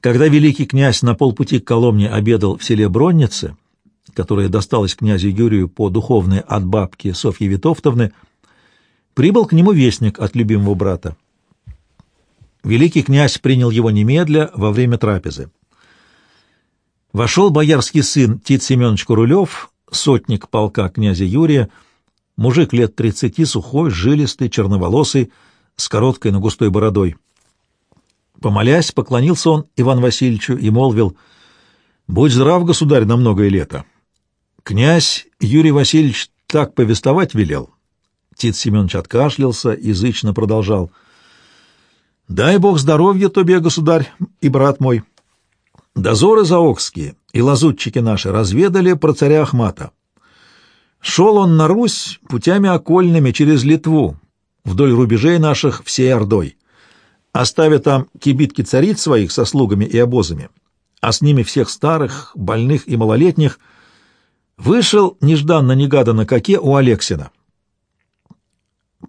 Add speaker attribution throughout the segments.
Speaker 1: Когда великий князь на полпути к Коломне обедал в селе Броннице, которое досталось князю Юрию по духовной от бабки Софьи Витовтовны, прибыл к нему вестник от любимого брата. Великий князь принял его немедля во время трапезы. Вошел боярский сын Тит Семенович Курулев, сотник полка князя Юрия, мужик лет тридцати, сухой, жилистый, черноволосый, с короткой, но густой бородой. Помолясь, поклонился он Иван Васильевичу и молвил, «Будь здрав, государь, на многое лето. Князь Юрий Васильевич так повествовать велел». Тит Семенович откашлялся, язычно продолжал, «Дай Бог здоровья тебе, государь и брат мой. Дозоры заокские и лазутчики наши разведали про царя Ахмата. Шел он на Русь путями окольными через Литву, вдоль рубежей наших всей Ордой, оставя там кибитки цариц своих со слугами и обозами, а с ними всех старых, больных и малолетних, вышел нежданно-негаданно коке у Алексина.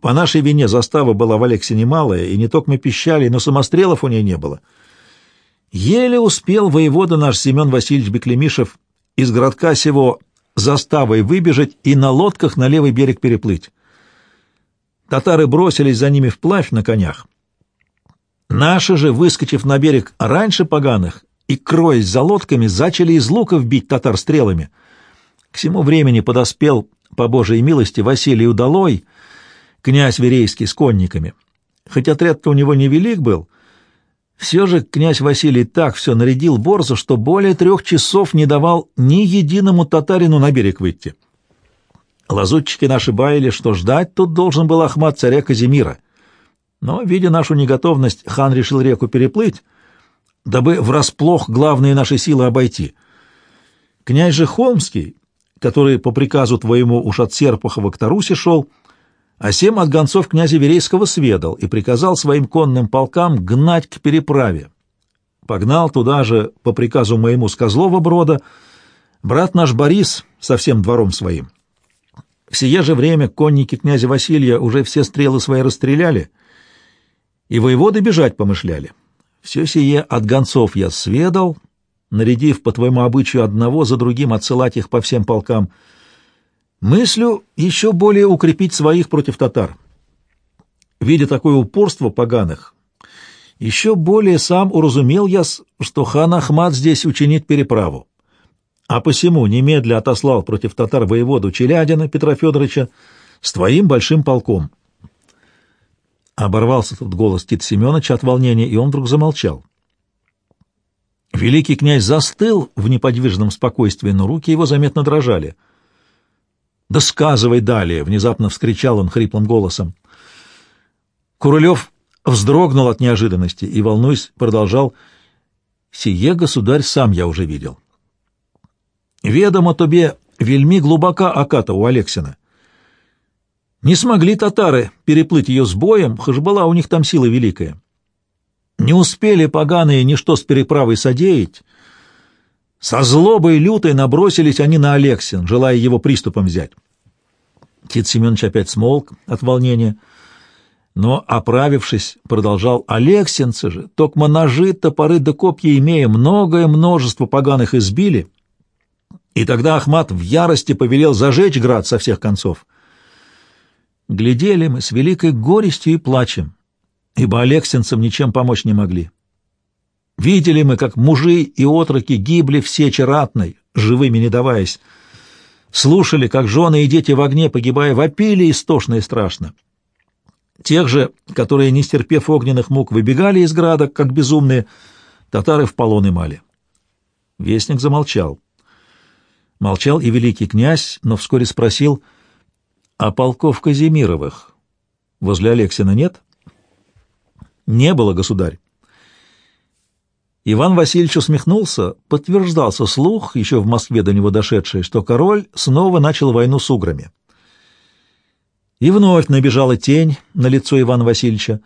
Speaker 1: По нашей вине застава была в Алексине малая, и не только мы пищали, но самострелов у ней не было. Еле успел воевода наш Семен Васильевич Беклемишев из городка сего заставой выбежать и на лодках на левый берег переплыть. Татары бросились за ними вплавь на конях. Наши же, выскочив на берег раньше поганых и, кроясь за лодками, зачали из луков бить татар стрелами. К всему времени подоспел, по Божьей милости, Василий Удалой, князь Верейский с конниками. Хоть отряд-то у него невелик был, все же князь Василий так все нарядил борзу, что более трех часов не давал ни единому татарину на берег выйти. Лазутчики наши баяли, что ждать тут должен был Ахмат царя Казимира. Но, видя нашу неготовность, хан решил реку переплыть, дабы врасплох главные наши силы обойти. Князь же Холмский, который по приказу твоему уж от Серпухова к Тарусе шел, а семь от гонцов князя Верейского сведал и приказал своим конным полкам гнать к переправе. Погнал туда же, по приказу моему с Козлова брода, брат наш Борис со всем двором своим. В сие же время конники князя Василия уже все стрелы свои расстреляли, и воеводы бежать помышляли. Все сие от гонцов я сведал, нарядив по твоему обычаю одного за другим отсылать их по всем полкам. Мыслю еще более укрепить своих против татар. Видя такое упорство поганых, еще более сам уразумел я, что хан Ахмат здесь учинит переправу а посему немедля отослал против татар воеводу Челядина Петра Федоровича с твоим большим полком. Оборвался тут голос Тит Семеновича от волнения, и он вдруг замолчал. Великий князь застыл в неподвижном спокойствии, но руки его заметно дрожали. «Да сказывай далее!» — внезапно вскричал он хриплым голосом. Курулев вздрогнул от неожиданности и, волнуясь, продолжал «Сие, государь, сам я уже видел. Ведомо тобе вельми глубока аката у Алексина. Не смогли татары переплыть ее с боем, хоть была у них там сила великая. Не успели поганые ничто с переправой содеять. Со злобой лютой набросились они на Алексин, желая его приступом взять. Тит Семенович опять смолк от волнения, но, оправившись, продолжал «Алексинцы же, токмо ножи, топоры да копья имея, многое множество поганых избили» И тогда Ахмат в ярости повелел зажечь град со всех концов. Глядели мы с великой горестью и плачем, ибо алексинцам ничем помочь не могли. Видели мы, как мужи и отроки гибли в сече живыми не даваясь. Слушали, как жены и дети в огне, погибая, вопили истошно и страшно. Тех же, которые, не стерпев огненных мук, выбегали из града, как безумные, татары в полон мали. Вестник замолчал. Молчал и великий князь, но вскоре спросил, «А полков Казимировых возле Алексина нет?» «Не было, государь». Иван Васильевич усмехнулся, подтверждался слух, еще в Москве до него дошедший, что король снова начал войну с уграми. И вновь набежала тень на лицо Ивана Васильевича.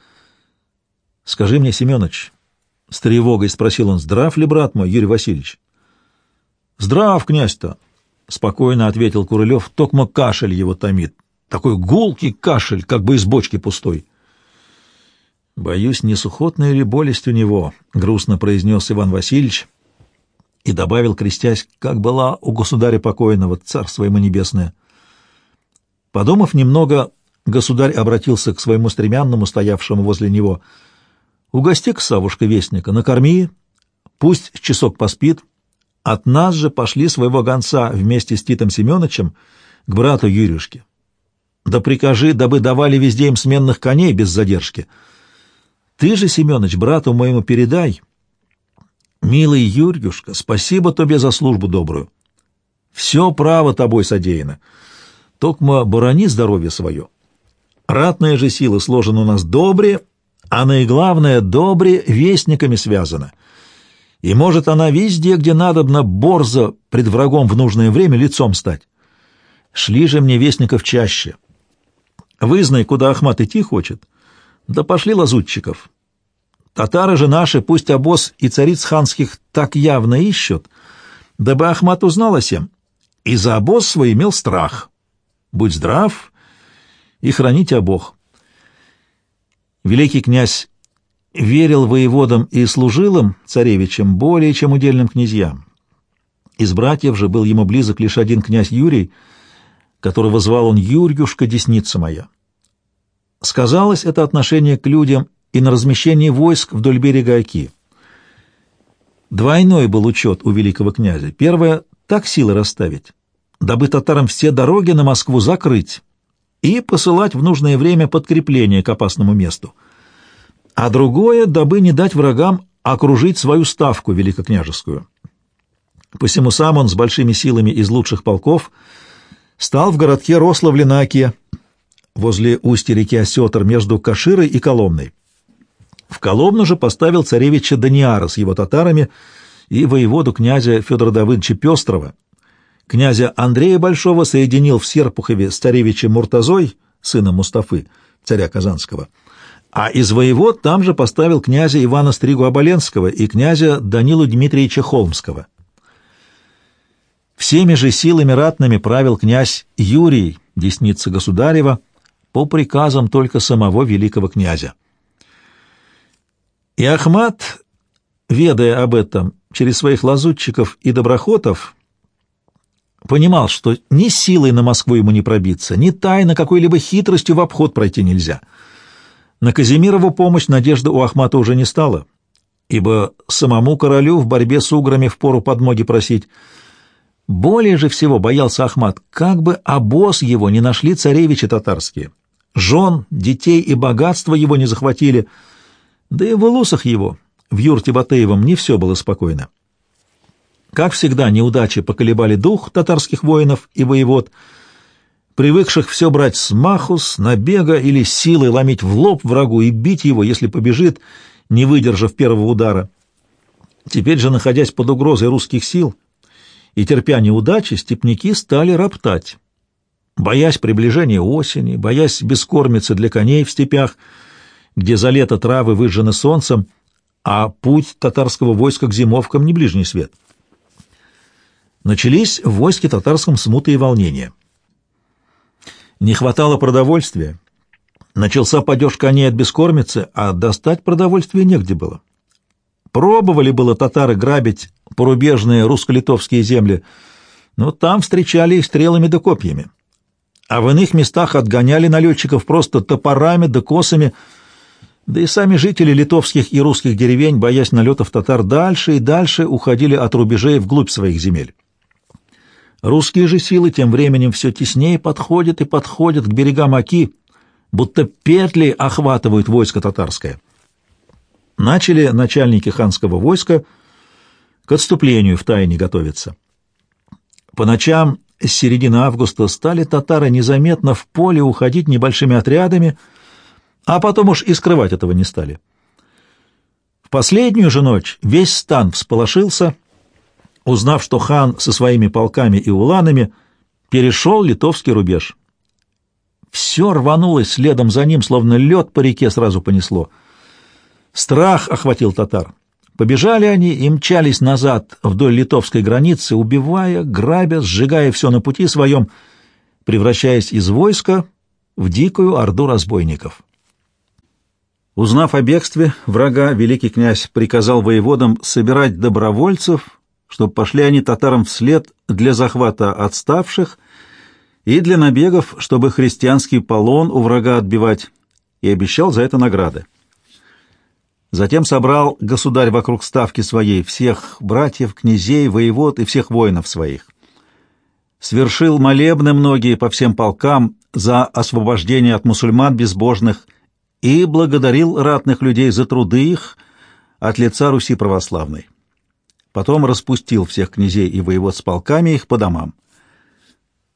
Speaker 1: «Скажи мне, Семенович, — с тревогой спросил он, — здрав ли брат мой, Юрий Васильевич?» «Здрав, князь-то!» — спокойно ответил Курылев. «Токмо кашель его томит. Такой гулкий кашель, как бы из бочки пустой». Боюсь, не сухотная ли болесть у него, грустно произнес Иван Васильевич и добавил, крестясь, как была у государя покойного, царство ему небесное. Подумав немного, государь обратился к своему стремянному, стоявшему возле него. «Угости-ка, Савушка, вестника, накорми, пусть часок поспит. От нас же пошли своего гонца вместе с Титом Семеновичем к брату Юрюшке. Да прикажи, дабы давали везде им сменных коней без задержки. Ты же, Семенович, брату моему передай. Милый Юрюшка, спасибо тебе за службу добрую. Все право тобой содеяно. Токма борони здоровье свое. Ратная же сила сложена у нас добре, а наиглавное добре вестниками связана. И может она везде, где надобно, борзо пред врагом в нужное время лицом стать. Шли же мне вестников чаще. Вызнай, куда Ахмат идти хочет, да пошли лазутчиков. Татары же наши, пусть обоз и цариц ханских так явно ищут, дабы Ахмат узнал о сем, и за обоз свой имел страх. Будь здрав и храните обох. Великий князь верил воеводам и служилам, царевичам, более чем удельным князьям. Из братьев же был ему близок лишь один князь Юрий, которого звал он Юрьюшка, десница моя. Сказалось это отношение к людям и на размещении войск вдоль берега Оки. Двойной был учет у великого князя. Первое — так силы расставить, дабы татарам все дороги на Москву закрыть и посылать в нужное время подкрепление к опасному месту. А другое, дабы не дать врагам окружить свою ставку великокняжескую. Посему сам он с большими силами из лучших полков стал в городке Рославле на Оке, возле устья реки Осетр между Каширой и Коломной. В Коломну же поставил царевича Даниара с его татарами и воеводу князя Федора Давыдовича Пестрова. Князя Андрея Большого соединил в Серпухове с царевичем Муртазой, сыном Мустафы, царя Казанского, а из воевод там же поставил князя Ивана Стригу-Оболенского и князя Данилу Дмитриевича Холмского. Всеми же силами ратными правил князь Юрий, десница государева, по приказам только самого великого князя. И Ахмат, ведая об этом через своих лазутчиков и доброхотов, понимал, что ни силой на Москву ему не пробиться, ни тайно какой-либо хитростью в обход пройти нельзя. На Казимирову помощь надежды у Ахмата уже не стало, ибо самому королю в борьбе с уграми впору подмоги просить. Более же всего боялся Ахмат, как бы обоз его не нашли царевичи татарские — Жен, детей и богатства его не захватили, да и в улусах его, в юрте Батыевом, не все было спокойно. Как всегда, неудачи поколебали дух татарских воинов и воевод, привыкших все брать с маху, с набега или силой ломить в лоб врагу и бить его, если побежит, не выдержав первого удара. Теперь же, находясь под угрозой русских сил и терпя неудачи, степняки стали роптать боясь приближения осени, боясь бескормицы для коней в степях, где за лето травы выжжены солнцем, а путь татарского войска к зимовкам не ближний свет. Начались в войске татарском смуты и волнения. Не хватало продовольствия. Начался падеж коней от бескормицы, а достать продовольствие негде было. Пробовали было татары грабить порубежные русско-литовские земли, но там встречали их стрелами да копьями а в иных местах отгоняли налетчиков просто топорами да косами, да и сами жители литовских и русских деревень, боясь налетов татар, дальше и дальше уходили от рубежей вглубь своих земель. Русские же силы тем временем все теснее подходят и подходят к берегам Оки, будто петли охватывают войско татарское. Начали начальники ханского войска к отступлению в тайне готовиться. По ночам с середины августа стали татары незаметно в поле уходить небольшими отрядами, а потом уж и скрывать этого не стали. В последнюю же ночь весь стан всполошился, узнав, что хан со своими полками и уланами перешел литовский рубеж. Все рванулось следом за ним, словно лед по реке сразу понесло. Страх охватил татар. Побежали они и мчались назад вдоль литовской границы, убивая, грабя, сжигая все на пути своем, превращаясь из войска в дикую орду разбойников. Узнав о бегстве врага, великий князь приказал воеводам собирать добровольцев, чтобы пошли они татарам вслед для захвата отставших и для набегов, чтобы христианский полон у врага отбивать, и обещал за это награды. Затем собрал государь вокруг ставки своей всех братьев, князей, воевод и всех воинов своих. Свершил молебны многие по всем полкам за освобождение от мусульман безбожных и благодарил ратных людей за труды их от лица Руси православной. Потом распустил всех князей и воевод с полками их по домам.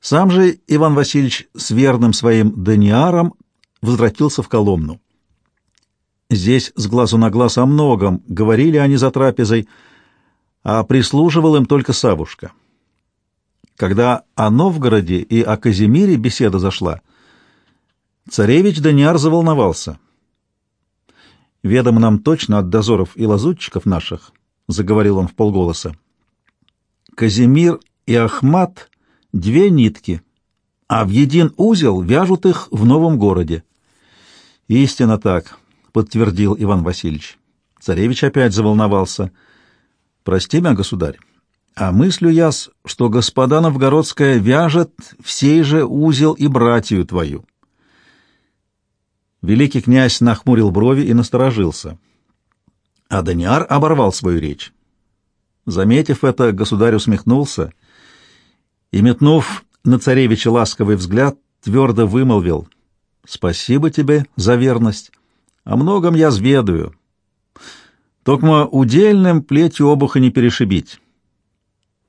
Speaker 1: Сам же Иван Васильевич с верным своим Даниаром возвратился в Коломну. Здесь с глазу на глаз о многом говорили они за трапезой, а прислуживал им только Савушка. Когда о Новгороде и о Казимире беседа зашла, Царевич Даниар заволновался. «Ведомо нам точно от дозоров и лазутчиков наших», — заговорил он в полголоса. «Казимир и Ахмат — две нитки, а в един узел вяжут их в новом городе». «Истинно так», — подтвердил Иван Васильевич. Царевич опять заволновался. «Прости меня, государь, а мыслю я, что господа Новгородская вяжет всей же узел и братью твою». Великий князь нахмурил брови и насторожился. А Даниар оборвал свою речь. Заметив это, государь усмехнулся и, метнув на царевича ласковый взгляд, твердо вымолвил «Спасибо тебе за верность. О многом я зведаю. Токмо удельным плетью обуха не перешибить».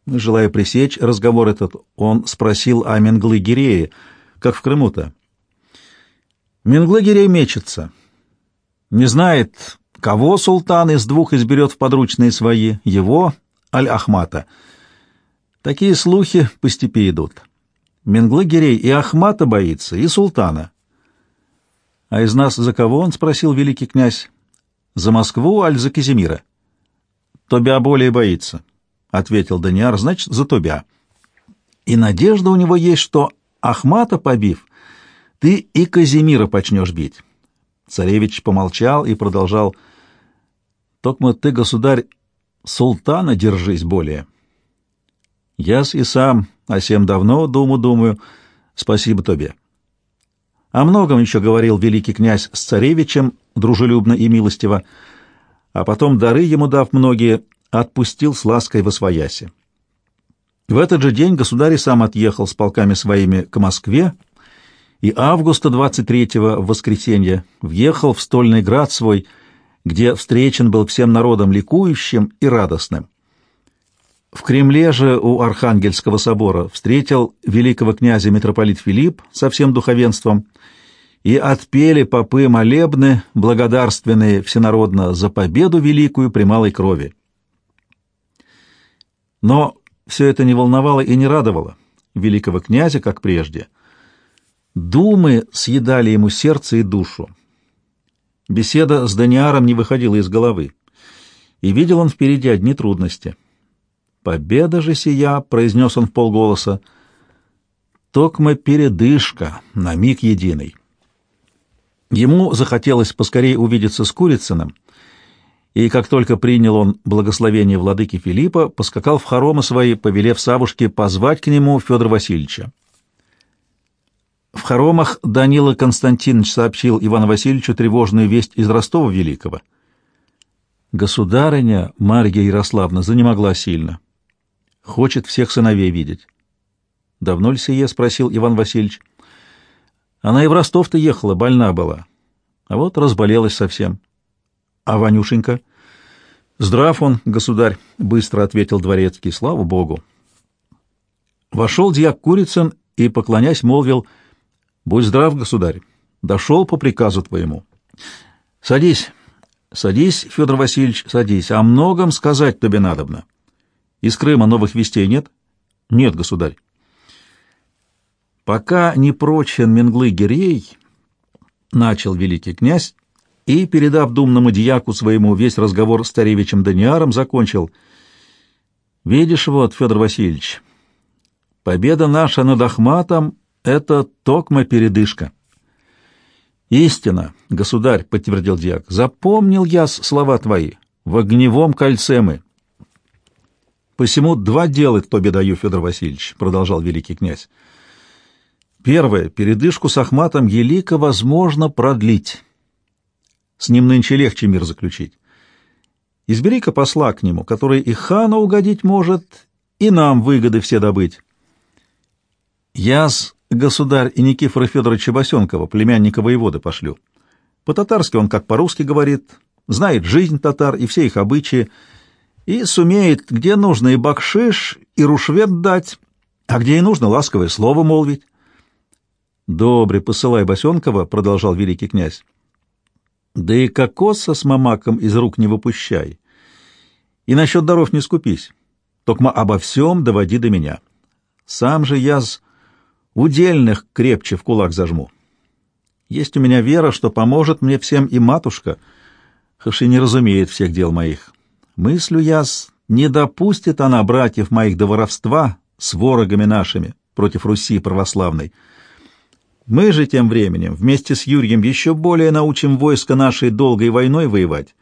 Speaker 1: Желая пресечь разговор этот, он спросил о Менглы-Гирее, как в Крыму-то. Менглагерей мечется. Не знает, кого султан из двух изберет в подручные свои, его, Аль-Ахмата. Такие слухи по степи идут. Менглагерей и Ахмата боится, и султана. — А из нас за кого он? — спросил великий князь. — За Москву, аль за Казимира? — Тобя более боится, — ответил Даниар, — значит, за Тобя. И надежда у него есть, что Ахмата побив, ты и Казимира почнешь бить. Царевич помолчал и продолжал. Токмо ты, государь, султана держись более. Яс и сам о сем давно думу думаю. Спасибо тебе. О многом еще говорил великий князь с царевичем, дружелюбно и милостиво, а потом, дары ему дав многие, отпустил с лаской во свояси. В этот же день государь сам отъехал с полками своими к Москве, и августа 23-го, в воскресенье, въехал в стольный град свой, где встречен был всем народом ликующим и радостным. В Кремле же у Архангельского собора встретил великого князя митрополит Филипп со всем духовенством, и отпели попы молебны, благодарственные всенародно за победу великую при малой крови. Но все это не волновало и не радовало великого князя, как прежде — Думы съедали ему сердце и душу. Беседа с Даниаром не выходила из головы, и видел он впереди одни трудности. «Победа же сия», — произнес он в полголоса, — «токма передышка, на миг единый». Ему захотелось поскорее увидеться с Курицыным, и как только принял он благословение владыки Филиппа, поскакал в хоромы свои, повелев Савушке позвать к нему Федора Васильевича. В хоромах Данила Константинович сообщил Ивану Васильевичу тревожную весть из Ростова Великого. Государыня Марья Ярославна занемогла сильно. Хочет всех сыновей видеть. «Давно ли сие?» — спросил Иван Васильевич. Она и в Ростов-то ехала, больна была. А вот разболелась совсем. А Ванюшенька? Здрав он, государь, — быстро ответил дворецкий, — слава богу. Вошел дьяк Курицын и, поклонясь, молвил — Будь здрав, государь. Дошел по приказу твоему. Садись, садись, Федор Васильевич, садись. О многом сказать тебе надобно. Из Крыма новых вестей нет? Нет, государь. Пока не прочен Менглы Гирей, начал великий князь, и, передав думному дьяку своему весь разговор с царевичем Даниаром, закончил. «Видишь вот, Федор Васильевич, победа наша над Ахматом это токма передышка. Истина, государь, — подтвердил дьяк, — запомнил я слова твои. В огневом кольце мы. Посему два дела тебе даю, Федор Васильевич, — продолжал великий князь. Первое. Передышку с Ахматом Елика возможно продлить. С ним нынче легче мир заключить. Избери-ка посла к нему, который и хану угодить может, и нам выгоды все добыть. Яс, государь, и Никифора Федоровича Басенкова, племянника воевода, пошлю. По-татарски он как по-русски говорит, знает жизнь татар и все их обычаи, и сумеет, где нужно, и бакшиш, и рушвет дать, а где и нужно, ласковое слово молвить. «Добре, посылай Басенкова», — продолжал великий князь. «Да и кокоса с мамаком из рук не выпущай. И насчет даров не скупись. Токма обо всем доводи до меня. Сам же я с удельных крепче в кулак зажму. Есть у меня вера, что поможет мне всем и матушка, хоть и не разумеет всех дел моих. Мыслю я с не допустит она братьев моих до воровства с ворогами нашими против Руси православной». Мы же тем временем вместе с Юрием еще более научим войско нашей долгой войной воевать.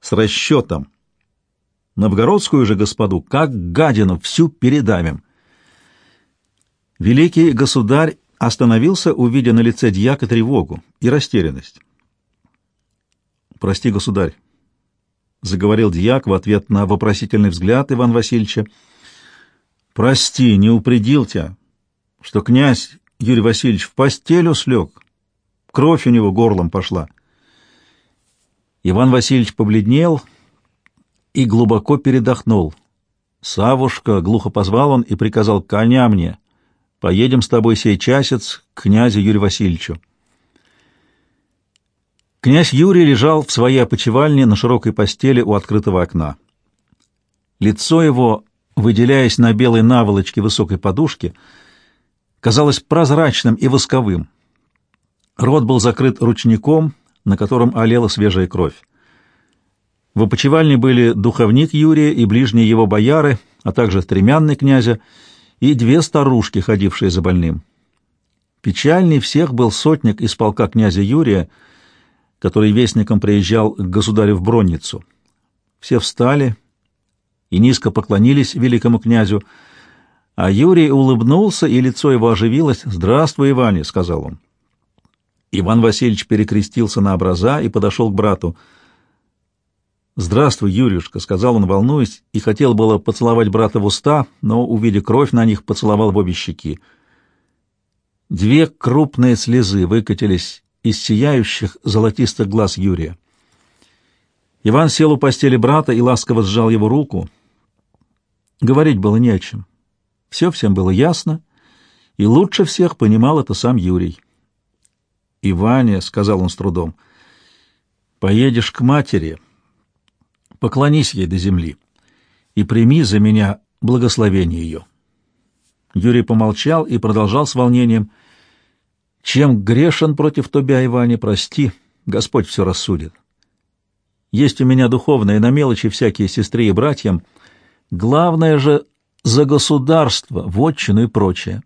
Speaker 1: С расчетом. Новгородскую же господу, как гадину, всю передавим. Великий государь остановился, увидя на лице дьяка тревогу и растерянность. «Прости, государь», — заговорил дьяк в ответ на вопросительный взгляд Иван Васильевича. «Прости, не упредил тебя, что князь Юрий Васильевич в постелю слег. Кровь у него горлом пошла. Иван Васильевич побледнел и глубоко передохнул. «Савушка!» — глухо позвал он и приказал «коня мне! Поедем с тобой сей часец к князю Юрию Васильевичу». Князь Юрий лежал в своей опочивальне на широкой постели у открытого окна. Лицо его, выделяясь на белой наволочке высокой подушки, — казалось прозрачным и восковым. Рот был закрыт ручником, на котором олела свежая кровь. В опочивальне были духовник Юрия и ближние его бояры, а также стремянный князя и две старушки, ходившие за больным. Печальней всех был сотник из полка князя Юрия, который вестником приезжал к государю в Бронницу. Все встали и низко поклонились великому князю, а Юрий улыбнулся, и лицо его оживилось. «Здравствуй, Иване», — сказал он. Иван Васильевич перекрестился на образа и подошел к брату. «Здравствуй, Юрюшка», — сказал он, волнуясь, и хотел было поцеловать брата в уста, но, увидя кровь на них, поцеловал в обе щеки. Две крупные слезы выкатились из сияющих золотистых глаз Юрия. Иван сел у постели брата и ласково сжал его руку. Говорить было не о чем. Все всем было ясно, и лучше всех понимал это сам Юрий. «И Ваня», — сказал он с трудом, — «поедешь к матери, поклонись ей до земли и прими за меня благословение ее». Юрий помолчал и продолжал с волнением. «Чем грешен против тебя, Иване, прости, Господь все рассудит. Есть у меня духовные на мелочи всякие сестры и братьям. Главное же за государство, вотчину и прочее.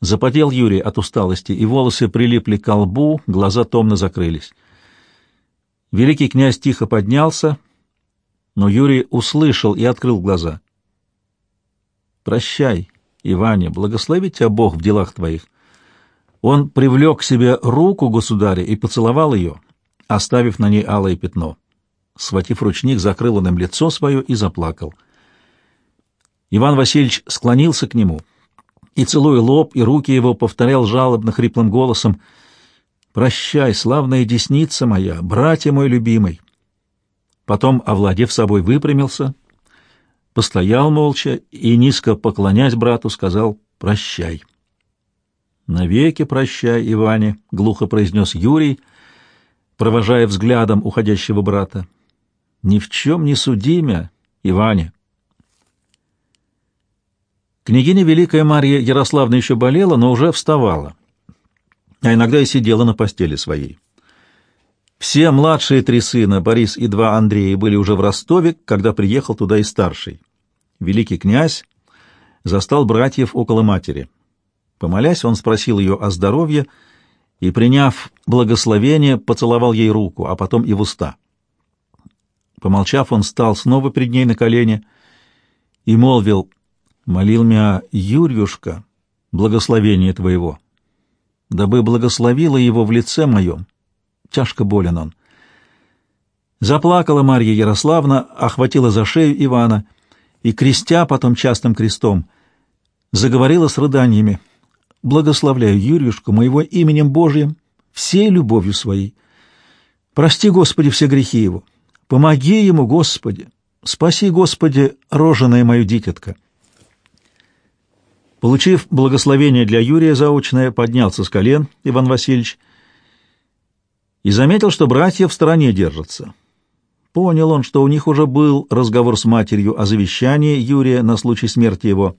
Speaker 1: Запотел Юрий от усталости, и волосы прилипли к лбу, глаза томно закрылись. Великий князь тихо поднялся, но Юрий услышал и открыл глаза. «Прощай, Иване, благослови тебя Бог в делах твоих». Он привлек к себе руку государя и поцеловал ее, оставив на ней алое пятно. Схватив ручник, закрыл он им лицо свое и заплакал — Иван Васильевич склонился к нему и, целуя лоб и руки его, повторял жалобно хриплым голосом «Прощай, славная десница моя, братья мой любимый!» Потом, овладев собой, выпрямился, постоял молча и, низко поклонясь брату, сказал «Прощай». «Навеки прощай, Иване», — глухо произнес Юрий, провожая взглядом уходящего брата. «Ни в чем не судимя, Иване». Княгиня Великая Марья Ярославна еще болела, но уже вставала, а иногда и сидела на постели своей. Все младшие три сына, Борис и два Андрея, были уже в Ростове, когда приехал туда и старший. Великий князь застал братьев около матери. Помолясь, он спросил ее о здоровье и, приняв благословение, поцеловал ей руку, а потом и в уста. Помолчав, он стал снова пред ней на колени и молвил, «Молил меня Юрьюшка, благословение твоего, дабы благословила его в лице моем. Тяжко болен он». Заплакала Марья Ярославна, охватила за шею Ивана и, крестя потом частым крестом, заговорила с рыданиями, «Благословляю Юрьюшку моего именем Божьим, всей любовью своей. Прости, Господи, все грехи его. Помоги ему, Господи. Спаси, Господи, роженое мое дитятко». Получив благословение для Юрия заочное, поднялся с колен Иван Васильевич и заметил, что братья в стороне держатся. Понял он, что у них уже был разговор с матерью о завещании Юрия на случай смерти его.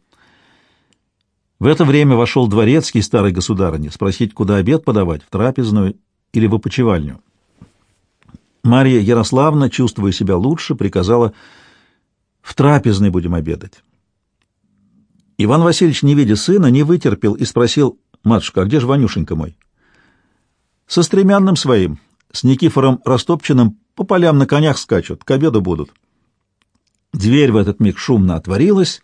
Speaker 1: В это время вошел дворецкий старой государыни спросить, куда обед подавать, в трапезную или в опочивальню. Марья Ярославна, чувствуя себя лучше, приказала «в трапезной будем обедать». Иван Васильевич, не видя сына, не вытерпел и спросил «Матушка, а где же Ванюшенька мой?» «Со стремянным своим, с Никифором Растопчиным по полям на конях скачут, к обеду будут». Дверь в этот миг шумно отворилась,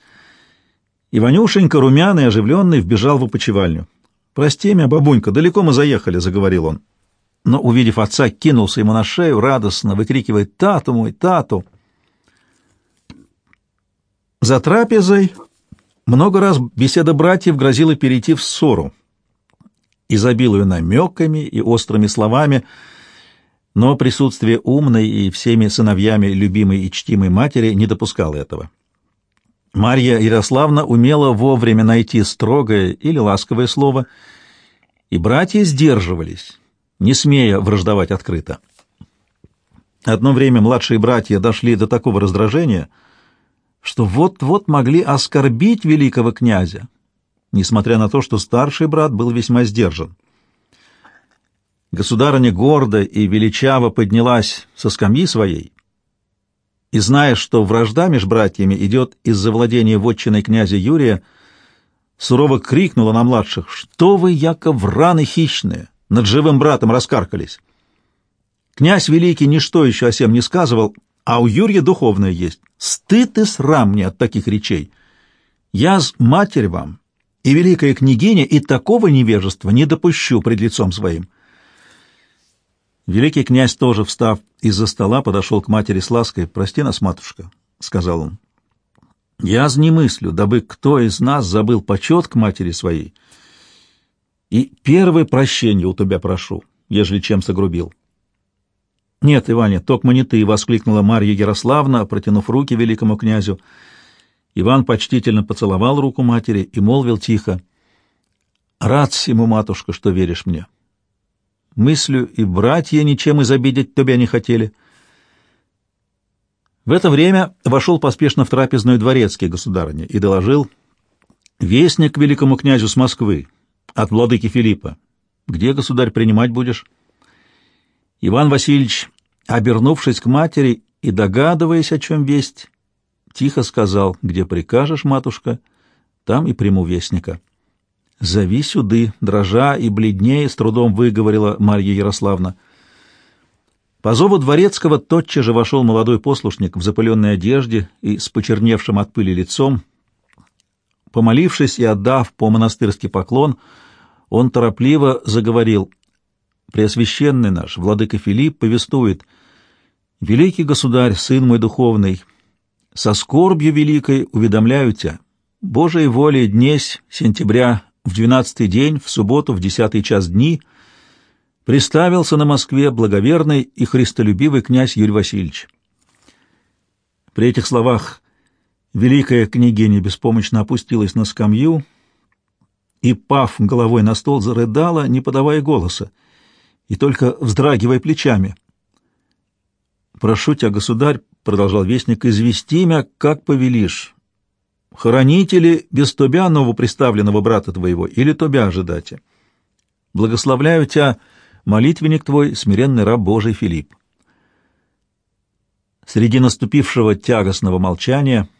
Speaker 1: и Ванюшенька, румяный, оживленный, вбежал в опочивальню. «Прости меня, бабунька, далеко мы заехали», — заговорил он но, увидев отца, кинулся ему на шею, радостно выкрикивая «Тату мой, тату!». За трапезой много раз беседа братьев грозила перейти в ссору, изобилуя намеками и острыми словами, но присутствие умной и всеми сыновьями любимой и чтимой матери не допускало этого. Марья Ярославна умела вовремя найти строгое или ласковое слово, и братья сдерживались, не смея враждовать открыто. Одно время младшие братья дошли до такого раздражения, что вот-вот могли оскорбить великого князя, несмотря на то, что старший брат был весьма сдержан. Государыня гордо и величаво поднялась со скамьи своей и, зная, что вражда между братьями идет из-за владения вотчиной князя Юрия, сурово крикнула на младших, «Что вы, яков, раны хищные! над живым братом раскаркались. Князь Великий ничто еще о сем не сказывал, а у Юрия духовное есть. Стыд и срам мне от таких речей. Я с матерь вам и великая княгиня и такого невежества не допущу пред лицом своим. Великий князь тоже, встав из-за стола, подошел к матери с лаской. «Прости нас, матушка», — сказал он. «Я не мыслю, дабы кто из нас забыл почет к матери своей» и первое прощение у тебя прошу, ежели чем согрубил. — Нет, Иване, токмо не ты, — воскликнула Марья Ярославна, протянув руки великому князю. Иван почтительно поцеловал руку матери и молвил тихо. — Рад всему, матушка, что веришь мне. Мыслю и братья ничем изобидеть тебя не хотели. В это время вошел поспешно в трапезную дворецкий государыня и доложил вестник великому князю с Москвы, от владыки Филиппа. Где, государь, принимать будешь? Иван Васильевич, обернувшись к матери и догадываясь, о чем весть, тихо сказал, где прикажешь, матушка, там и приму вестника. «Зови сюды», дрожа и бледнее, с трудом выговорила Марья Ярославна. По зову дворецкого тотчас же вошел молодой послушник в запыленной одежде и с почерневшим от пыли лицом, Помолившись и отдав по-монастырски поклон, он торопливо заговорил. «Преосвященный наш, владыка Филипп, повествует, «Великий государь, сын мой духовный, со скорбью великой уведомляю тебя, Божией волей днесь сентября в двенадцатый день, в субботу в десятый час дни, приставился на Москве благоверный и христолюбивый князь Юрий Васильевич». При этих словах Великая княгиня беспомощно опустилась на скамью и, пав головой на стол, зарыдала, не подавая голоса, и только вздрагивая плечами. «Прошу тебя, государь, — продолжал вестник, — извести меня, как повелишь. Хороните ли без тобя новоприставленного брата твоего, или тобя ожидате? Благословляю тебя, молитвенник твой, смиренный раб Божий Филипп». Среди наступившего тягостного молчания —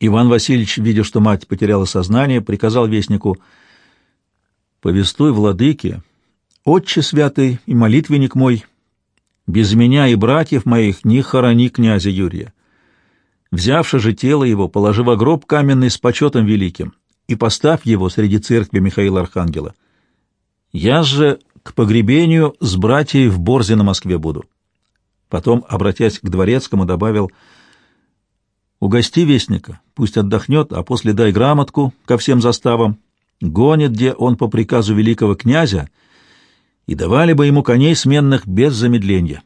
Speaker 1: Иван Васильевич, видя, что мать потеряла сознание, приказал вестнику «Повествуй владыке, Отче святый и молитвенник мой, без меня и братьев моих не хорони князя Юрия. Взявши же тело его, положи в гроб каменный с почетом великим и поставь его среди церкви Михаила Архангела. Я же к погребению с братьей в Борзе на Москве буду. Потом, обратясь к дворецкому, добавил, «Угости вестника, пусть отдохнет, а после дай грамотку ко всем заставам. Гонит, где он по приказу великого князя, и давали бы ему коней сменных без замедления».